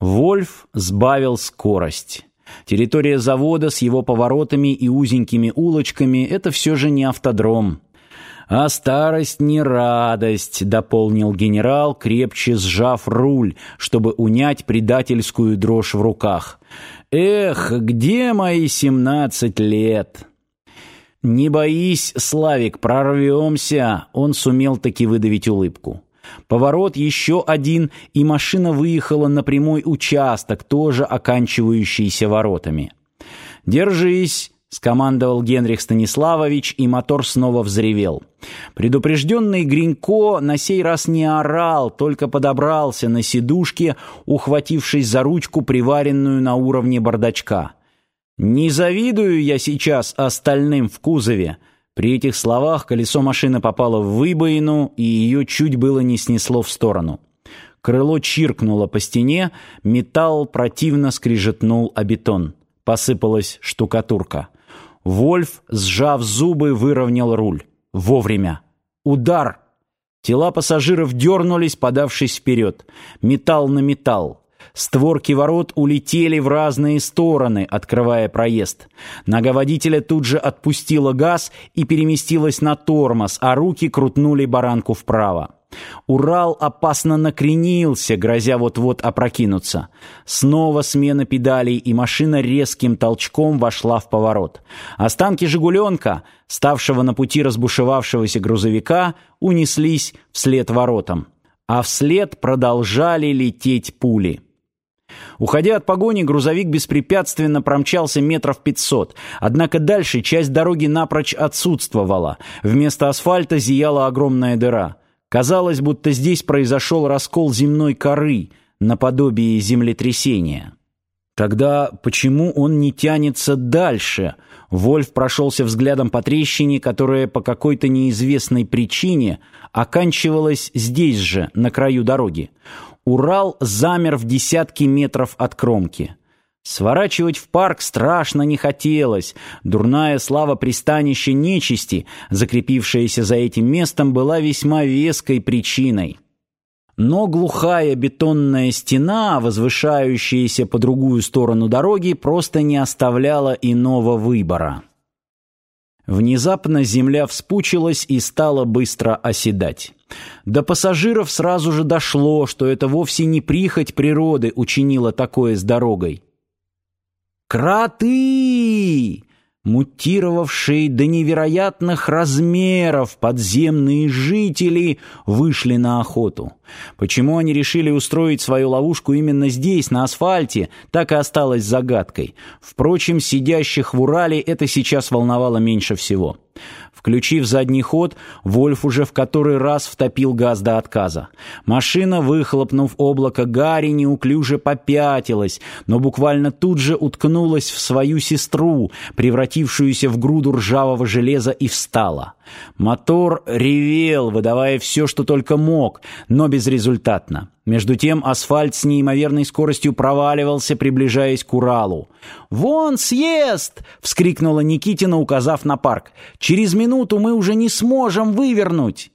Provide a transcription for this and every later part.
Вольф сбавил скорость. Территория завода с его поворотами и узенькими улочками — это все же не автодром. «А старость не радость», — дополнил генерал, крепче сжав руль, чтобы унять предательскую дрожь в руках. «Эх, где мои семнадцать лет?» «Не боись, Славик, прорвемся!» Он сумел таки выдавить улыбку. Поворот еще один, и машина выехала на прямой участок, тоже оканчивающийся воротами. «Держись!» — скомандовал Генрих Станиславович, и мотор снова взревел. Предупрежденный Гринько на сей раз не орал, только подобрался на сидушке, ухватившись за ручку, приваренную на уровне бардачка. «Не завидую я сейчас остальным в кузове!» При этих словах колесо машины попало в выбоину, и ее чуть было не снесло в сторону. Крыло чиркнуло по стене, металл противно скрижетнул о бетон. Посыпалась штукатурка. Вольф, сжав зубы, выровнял руль. Вовремя. Удар! Тела пассажиров дернулись, подавшись вперед. Металл на металл. Створки ворот улетели в разные стороны, открывая проезд. Нога водителя тут же отпустила газ и переместилась на тормоз, а руки крутнули баранку вправо. Урал опасно накренился, грозя вот-вот опрокинуться. Снова смена педалей, и машина резким толчком вошла в поворот. Останки «Жигуленка», ставшего на пути разбушевавшегося грузовика, унеслись вслед воротам. А вслед продолжали лететь пули. Уходя от погони, грузовик беспрепятственно промчался метров пятьсот, однако дальше часть дороги напрочь отсутствовала. Вместо асфальта зияла огромная дыра. Казалось, будто здесь произошел раскол земной коры, наподобие землетрясения. Тогда почему он не тянется дальше? Вольф прошелся взглядом по трещине, которая по какой-то неизвестной причине оканчивалась здесь же, на краю дороги. Урал замер в десятки метров от кромки. Сворачивать в парк страшно не хотелось. Дурная слава пристанища нечисти, закрепившаяся за этим местом, была весьма веской причиной. Но глухая бетонная стена, возвышающаяся по другую сторону дороги, просто не оставляла иного выбора. Внезапно земля вспучилась и стала быстро оседать. До пассажиров сразу же дошло, что это вовсе не прихоть природы учинила такое с дорогой. «Кроты!» Мутировавшие до невероятных размеров подземные жители вышли на охоту. Почему они решили устроить свою ловушку именно здесь, на асфальте, так и осталось загадкой. Впрочем, сидящих в Урале это сейчас волновало меньше всего. Включив задний ход, Вольф уже в который раз втопил газ до отказа. Машина, выхлопнув облако гари, неуклюже попятилась, но буквально тут же уткнулась в свою сестру, превратившуюся в груду ржавого железа, и встала. Мотор ревел, выдавая все, что только мог, но безрезультатно. Между тем асфальт с неимоверной скоростью проваливался, приближаясь к Уралу. «Вон съезд!» — вскрикнула Никитина, указав на парк. «Через минуту мы уже не сможем вывернуть!»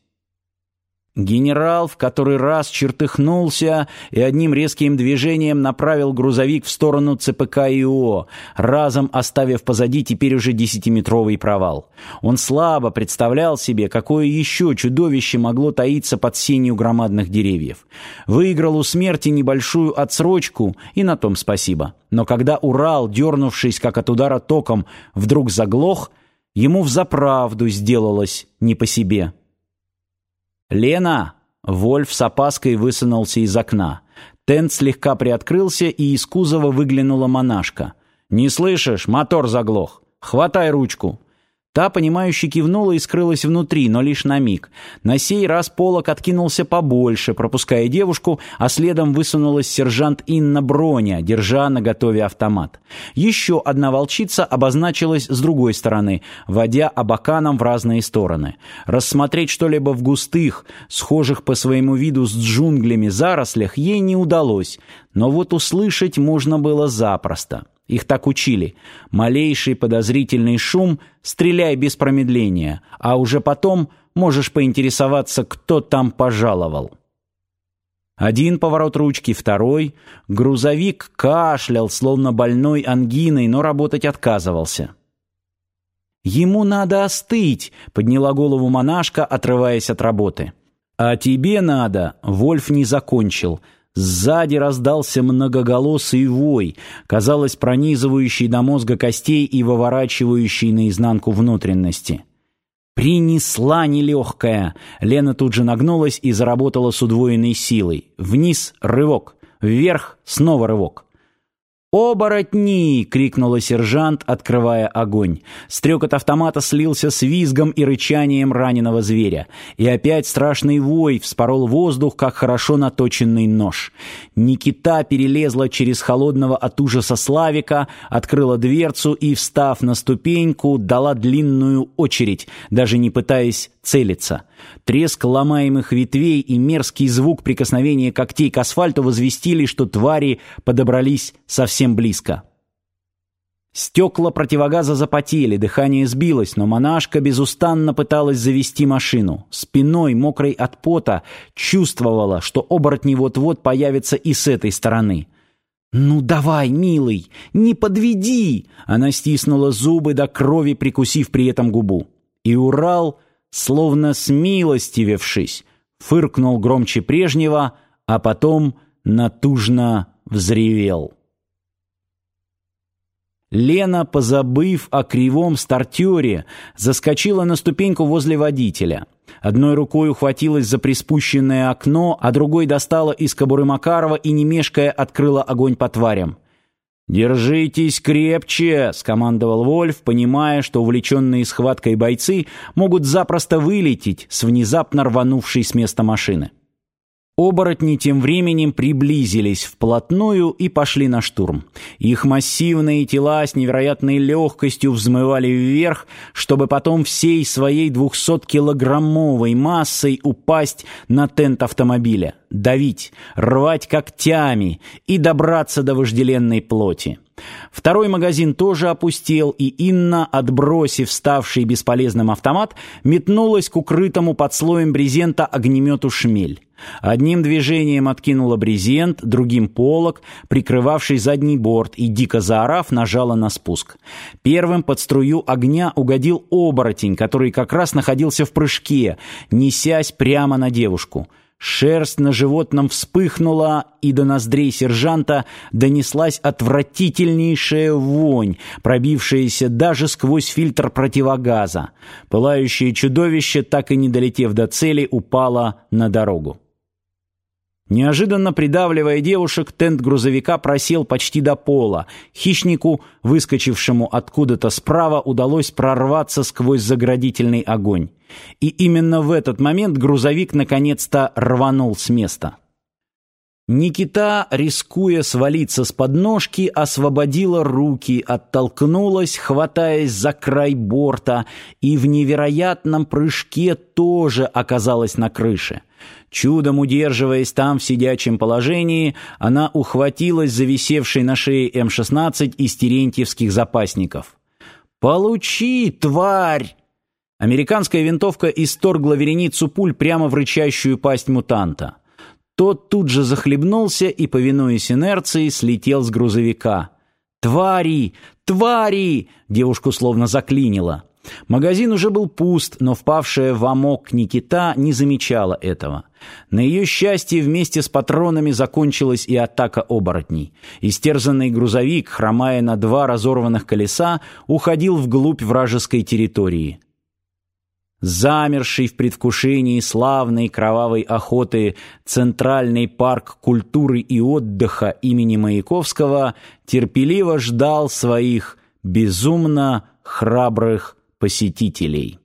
Генерал в который раз чертыхнулся и одним резким движением направил грузовик в сторону ЦПК ИО, разом оставив позади теперь уже десятиметровый провал. Он слабо представлял себе, какое еще чудовище могло таиться под сенью громадных деревьев. Выиграл у смерти небольшую отсрочку, и на том спасибо. Но когда Урал, дернувшись как от удара током, вдруг заглох, ему взаправду сделалось не по себе. «Лена!» Вольф с опаской высунулся из окна. Тент слегка приоткрылся, и из кузова выглянула монашка. «Не слышишь? Мотор заглох. Хватай ручку». Та, понимающе кивнула и скрылась внутри, но лишь на миг. На сей раз полок откинулся побольше, пропуская девушку, а следом высунулась сержант Инна Броня, держа на готове автомат. Еще одна волчица обозначилась с другой стороны, водя абаканом в разные стороны. Рассмотреть что-либо в густых, схожих по своему виду с джунглями зарослях ей не удалось, но вот услышать можно было запросто. Их так учили. Малейший подозрительный шум — стреляй без промедления, а уже потом можешь поинтересоваться, кто там пожаловал. Один поворот ручки, второй. Грузовик кашлял, словно больной ангиной, но работать отказывался. «Ему надо остыть», — подняла голову монашка, отрываясь от работы. «А тебе надо», — Вольф не закончил. Сзади раздался многоголосый вой, казалось, пронизывающий до мозга костей и выворачивающий наизнанку внутренности. Принесла нелегкая. Лена тут же нагнулась и заработала с удвоенной силой. Вниз — рывок, вверх — снова рывок. «Оборотни!» — крикнула сержант, открывая огонь. Стрекот автомата слился с визгом и рычанием раненого зверя. И опять страшный вой вспорол воздух, как хорошо наточенный нож. Никита перелезла через холодного от ужаса Славика, открыла дверцу и, встав на ступеньку, дала длинную очередь, даже не пытаясь целиться. Треск ломаемых ветвей и мерзкий звук прикосновения когтей к асфальту возвестили, что твари подобрались совсем близко. Стекла противогаза запотели, дыхание сбилось, но монашка безустанно пыталась завести машину. Спиной, мокрой от пота, чувствовала, что оборотни вот-вот появятся и с этой стороны. «Ну давай, милый, не подведи!» Она стиснула зубы до крови, прикусив при этом губу. И Урал словно смилостивившись, фыркнул громче прежнего, а потом натужно взревел. Лена, позабыв о кривом стартере, заскочила на ступеньку возле водителя. Одной рукой ухватилась за приспущенное окно, а другой достала из кобуры Макарова и, не мешкая, открыла огонь по тварям. «Держитесь крепче!» — скомандовал Вольф, понимая, что увлеченные схваткой бойцы могут запросто вылететь с внезапно рванувшей с места машины. Оборотни тем временем приблизились вплотную и пошли на штурм. Их массивные тела с невероятной легкостью взмывали вверх, чтобы потом всей своей 200-килограммовой массой упасть на тент автомобиля, давить, рвать когтями и добраться до вожделенной плоти. Второй магазин тоже опустел, и Инна, отбросив ставший бесполезным автомат, метнулась к укрытому под слоем брезента огнемету «Шмель». Одним движением откинула брезент, другим полог, прикрывавший задний борт, и, дико заорав, нажала на спуск. Первым под струю огня угодил оборотень, который как раз находился в прыжке, несясь прямо на девушку. Шерсть на животном вспыхнула, и до ноздрей сержанта донеслась отвратительнейшая вонь, пробившаяся даже сквозь фильтр противогаза. Пылающее чудовище, так и не долетев до цели, упало на дорогу. Неожиданно придавливая девушек, тент грузовика просел почти до пола. Хищнику, выскочившему откуда-то справа, удалось прорваться сквозь заградительный огонь. И именно в этот момент грузовик наконец-то рванул с места. Никита, рискуя свалиться с подножки, освободила руки, оттолкнулась, хватаясь за край борта, и в невероятном прыжке тоже оказалась на крыше. Чудом удерживаясь там в сидячем положении, она ухватилась за висевший на шее М-16 из терентьевских запасников. «Получи, тварь!» Американская винтовка исторгла вереницу пуль прямо в рычащую пасть мутанта. Тот тут же захлебнулся и, повинуясь инерции, слетел с грузовика. «Твари! Твари!» — девушку словно заклинило. Магазин уже был пуст, но впавшая в амок Никита не замечала этого. На ее счастье вместе с патронами закончилась и атака оборотней. Истерзанный грузовик, хромая на два разорванных колеса, уходил вглубь вражеской территории замерший в предвкушении славной кровавой охоты Центральный парк культуры и отдыха имени Маяковского терпеливо ждал своих безумно храбрых посетителей.